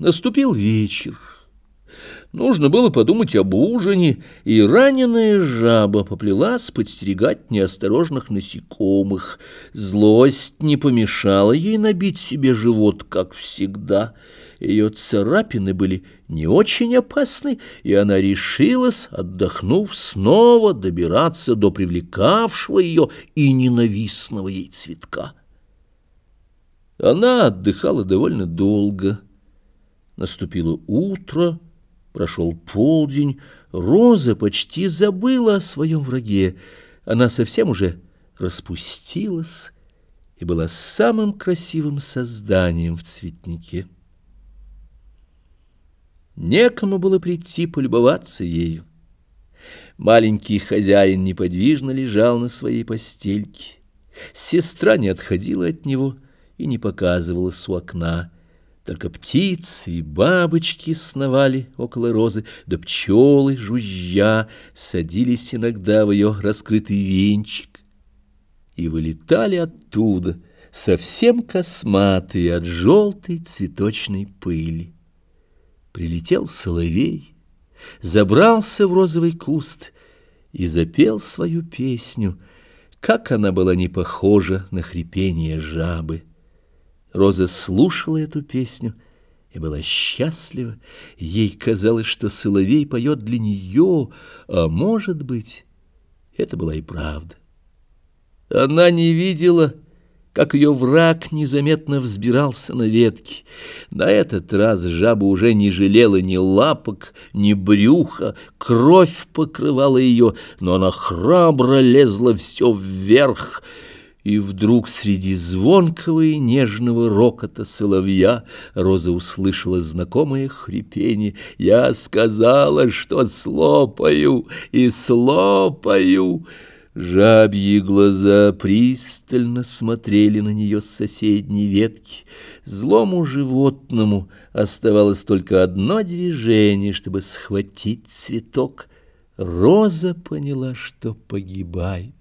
Наступил вечер. Нужно было подумать об ужине, и раненая жаба поплелась подстерегать неосторожных насекомых. Злость не помешала ей набить себе живот, как всегда. Ее царапины были не очень опасны, и она решилась, отдохнув, снова добираться до привлекавшего ее и ненавистного ей цветка. Она отдыхала довольно долго. Наступило утро, прошел полдень, Роза почти забыла о своем враге. Она совсем уже распустилась и была самым красивым созданием в цветнике. Некому было прийти полюбоваться ею. Маленький хозяин неподвижно лежал на своей постельке. Сестра не отходила от него — и не показывалась у окна. Только птицы и бабочки сновали около розы, да пчелы, жужжа, садились иногда в ее раскрытый венчик и вылетали оттуда, совсем косматые от желтой цветочной пыли. Прилетел соловей, забрался в розовый куст и запел свою песню, как она была не похожа на хрипение жабы. Роза слушала эту песню и была счастлива. Ей казалось, что соловей поет для нее, а может быть, это была и правда. Она не видела, как ее враг незаметно взбирался на ветки. На этот раз жаба уже не жалела ни лапок, ни брюха, кровь покрывала ее, но она храбро лезла все вверх — и вдруг среди звонкого и нежного рокота соловья Роза услышала знакомое хрипение. «Я сказала, что слопаю и слопаю!» Жабьи глаза пристально смотрели на нее с соседней ветки. Злому животному оставалось только одно движение, чтобы схватить цветок. Роза поняла, что погибает.